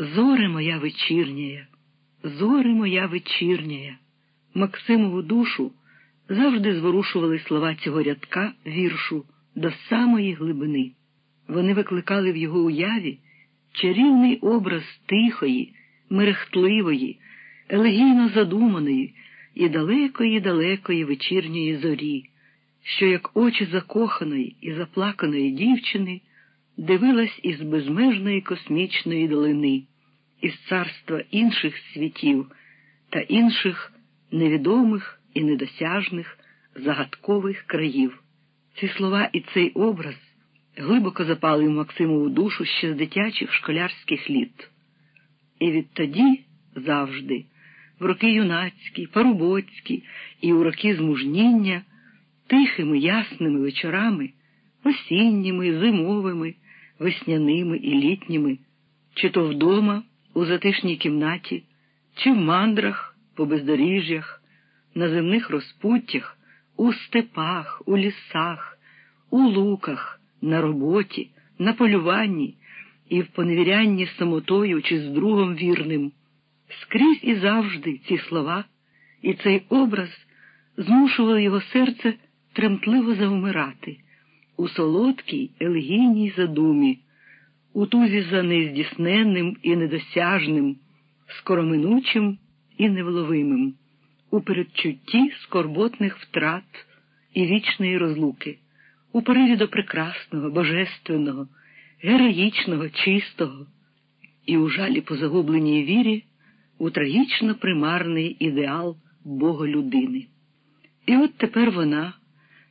Зоре моя вечірняя, зоре моя вечірняя. Максимову душу завжди зворушували слова цього рядка віршу до самої глибини. Вони викликали в його уяві чарівний образ тихої, мерехтливої, елегійно задуманої і далекої, далекої вечірньої зорі, що, як очі закоханої і заплаканої дівчини, дивилась із безмежної космічної долини, із царства інших світів та інших невідомих і недосяжних загадкових країв. Ці слова і цей образ глибоко запали в Максимову душу ще з дитячих школярських літ. І відтоді завжди, в роки юнацькі, парубоцькі і у роки змужніння, тихими ясними вечорами, осінніми, зимовими, весняними і літніми, чи то вдома, у затишній кімнаті, чи в мандрах, по бездоріжжях, на земних розпуттях, у степах, у лісах, у луках, на роботі, на полюванні і в поневірянні самотою чи з другом вірним. Скрізь і завжди ці слова і цей образ змушували його серце тремтливо завмирати у солодкій елегійній задумі, у тузі за нездійсненним і недосяжним, скороминучим і невловимим, у передчутті скорботних втрат і вічної розлуки, у пориві до прекрасного, божественного, героїчного, чистого і у жалі по загубленій вірі у трагічно примарний ідеал Боголюдини. І от тепер вона,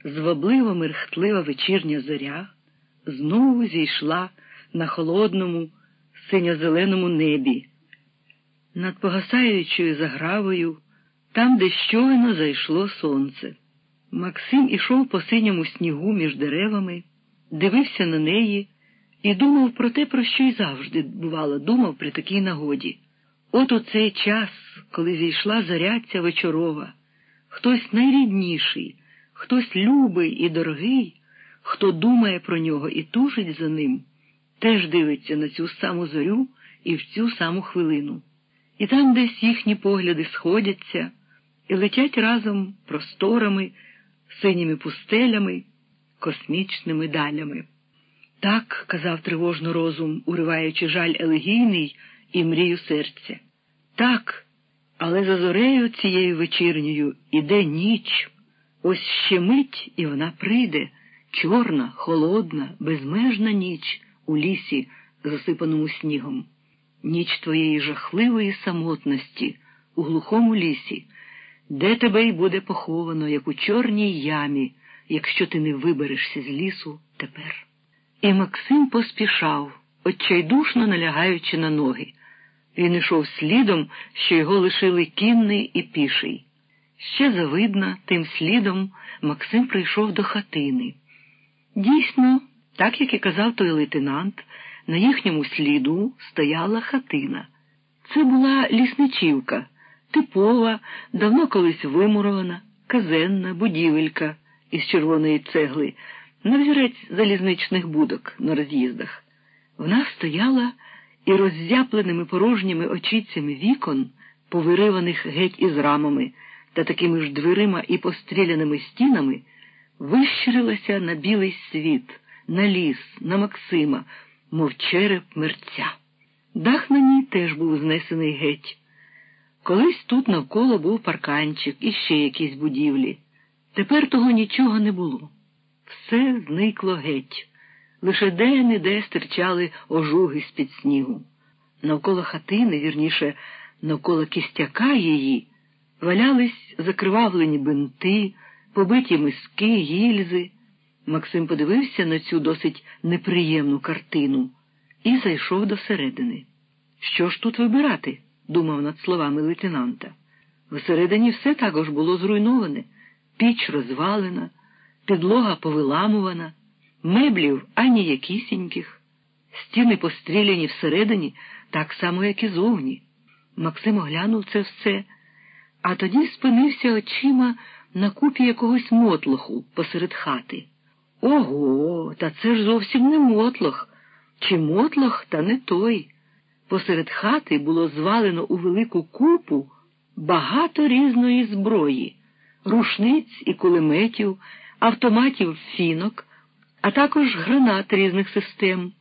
звабливо мерхтлива вечірня зоря, знову зійшла на холодному, синьо-зеленому небі, над погасаючою загравою, там, де щойно зайшло сонце. Максим ішов по синьому снігу між деревами, дивився на неї і думав про те, про що й завжди, бувало, думав при такій нагоді. От у цей час, коли зійшла зарядця вечорова, хтось найрідніший, хтось любий і дорогий, хто думає про нього і тужить за ним, теж дивиться на цю саму зорю і в цю саму хвилину. І там десь їхні погляди сходяться і летять разом просторами, синіми пустелями, космічними далями. Так, казав тривожно розум, уриваючи жаль елегійний і мрію серця. Так, але за зорею цією вечірньою іде ніч. Ось ще мить, і вона прийде, чорна, холодна, безмежна ніч у лісі, засипаному снігом. Ніч твоєї жахливої самотності у глухому лісі, де тебе й буде поховано, як у чорній ямі, якщо ти не виберешся з лісу тепер. І Максим поспішав, отчайдушно налягаючи на ноги. Він ішов слідом, що його лишили кінний і піший. Ще завидно, тим слідом Максим прийшов до хатини. Дійсно, так як і казав той лейтенант, на їхньому сліду стояла хатина. Це була лісничівка, типова, давно колись вимурована, казенна будівелька із червоної цегли, на взірець залізничних будок на роз'їздах. Вона стояла і роззяпленими порожніми очицями вікон, повириваних геть із рамами та такими ж дверима і постріляними стінами, вищирилася на білий світ, на ліс, на Максима, мов череп мерця. Дах на ній теж був знесений геть. Колись тут навколо був парканчик і ще якісь будівлі. Тепер того нічого не було. Все зникло геть. Лише де-не-де стирчали ожуги з-під снігу. Навколо хатини, вірніше, навколо кістяка її, валялись закривавлені бинти, побиті миски, гільзи. Максим подивився на цю досить неприємну картину і зайшов до середини. Що ж тут вибирати? думав над словами лейтенанта. Всередині все також було зруйноване, піч розвалена, підлога повиламувана, меблів ані якісіньких, стіни постріляні всередині, так само, як і зовні. Максим оглянув це все, а тоді спинився очима на купі якогось мотлоху посеред хати. Ого, та це ж зовсім не мотлох. Чи мотлох, та не той. Посеред хати було звалено у велику купу багато різної зброї, рушниць і кулеметів, автоматів фінок, а також гранат різних систем,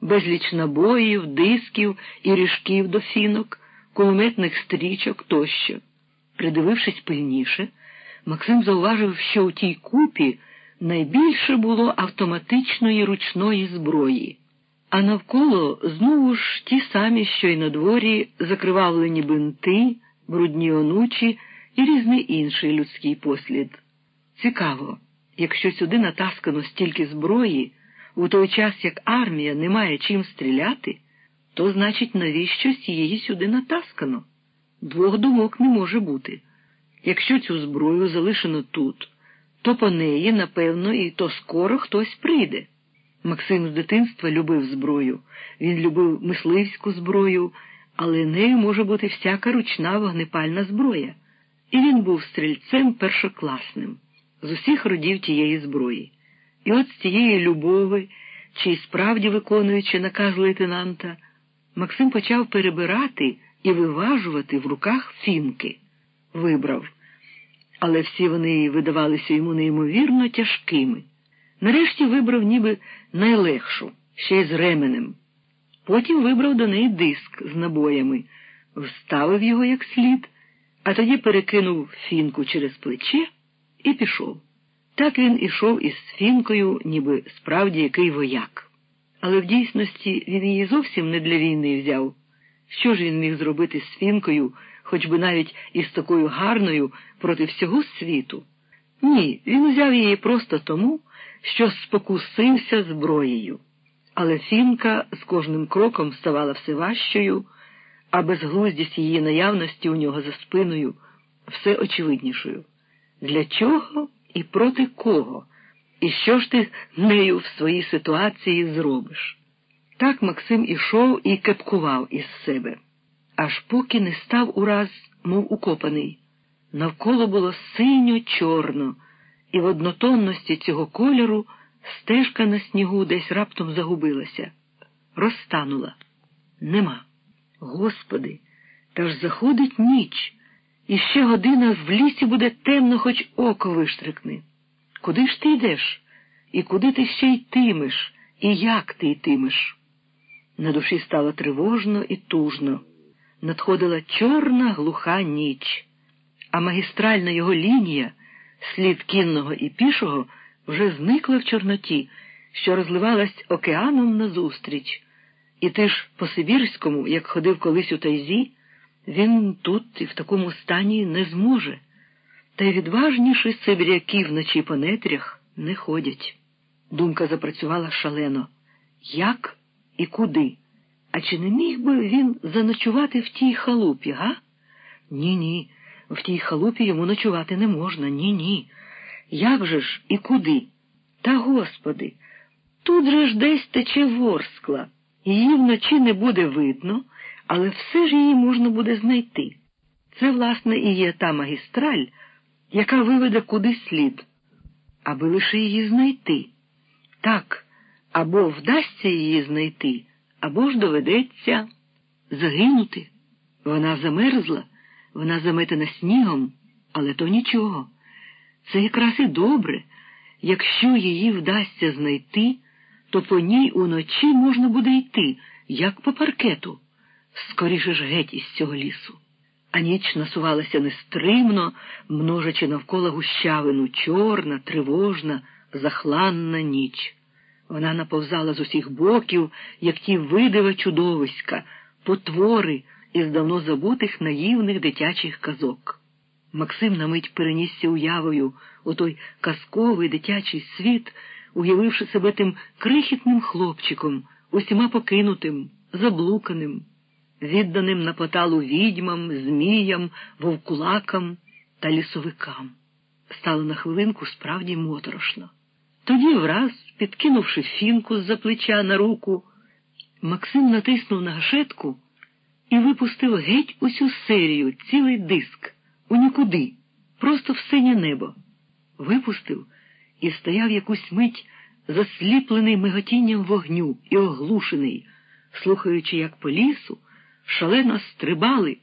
безліч набоїв, дисків і ріжків до фінок, кулеметних стрічок тощо. Придивившись пильніше, Максим зауважив, що у тій купі найбільше було автоматичної ручної зброї, а навколо знову ж ті самі, що й на дворі, закривавлені бинти, брудні онучі і різний інший людський послід. Цікаво, якщо сюди натаскано стільки зброї, у той час як армія не має чим стріляти, то значить, навіщось її сюди натаскано. Двох думок не може бути. Якщо цю зброю залишено тут, то по неї, напевно, і то скоро хтось прийде. Максим з дитинства любив зброю, він любив мисливську зброю, але нею може бути всяка ручна вогнепальна зброя. І він був стрільцем першокласним з усіх родів тієї зброї. І от з тієї любови, чи справді виконуючи наказ лейтенанта, Максим почав перебирати і виважувати в руках фінки. Вибрав але всі вони видавалися йому неймовірно тяжкими. Нарешті вибрав ніби найлегшу, ще й з ременем. Потім вибрав до неї диск з набоями, вставив його як слід, а тоді перекинув фінку через плече і пішов. Так він ішов із фінкою, ніби справді який вояк. Але в дійсності він її зовсім не для війни взяв. Що ж він міг зробити з фінкою? Хоч би навіть із такою гарною проти всього світу. Ні, він узяв її просто тому, що спокусився зброєю. Але фінка з кожним кроком ставала все важчою, а безглуздість її наявності у нього за спиною все очевиднішою. Для чого і проти кого? І що ж ти нею в своїй ситуації зробиш? Так Максим ішов і кепкував із себе аж поки не став ураз, мов укопаний. Навколо було синьо чорно, і в однотонності цього кольору стежка на снігу десь раптом загубилася, розтанула. Нема. Господи, та ж заходить ніч, і ще година в лісі буде темно, хоч око виштрикне. Куди ж ти йдеш? І куди ти ще йтимеш, і як ти йтимеш? На душі стало тривожно і тужно надходила чорна глуха ніч, а магістральна його лінія, слід кінного і пішого, вже зникла в Чорноті, що розливалась океаном назустріч. І ти ж по Сибірському, як ходив колись у тайзі, він тут і в такому стані не зможе. Та й відважніші сибіряки вночі по нетрях не ходять. Думка запрацювала шалено. Як і куди? А чи не міг би він заночувати в тій халупі, га? Ні, ні, в тій халупі йому ночувати не можна, ні, ні. Як же ж і куди? Та господи, тут же ж десь тече ворскла. Її вночі не буде видно, але все ж її можна буде знайти. Це, власне, і є та магістраль, яка виведе куди слід, аби лише її знайти. Так, або вдасться її знайти або ж доведеться загинути. Вона замерзла, вона заметена снігом, але то нічого. Це якраз і добре. Якщо її вдасться знайти, то по ній уночі можна буде йти, як по паркету, скоріше ж геть із цього лісу. А ніч насувалася нестримно, множачи навколо гущавину, чорна, тривожна, захланна ніч. Вона наповзала з усіх боків, як ті видива чудовиська, потвори із давно забутих наївних дитячих казок. Максим на мить перенісся уявою у той казковий дитячий світ, уявивши себе тим крихітним хлопчиком, усіма покинутим, заблуканим, відданим на поталу відьмам, зміям, вовкулакам та лісовикам. Стало на хвилинку справді моторошно. Тоді враз, підкинувши фінку з за плеча на руку, Максим натиснув на гашетку і випустив геть усю серію, цілий диск, у нікуди, просто в синє небо. Випустив і стояв якусь мить, засліплений миготінням вогню і оглушений, слухаючи, як по лісу шалено стрибали,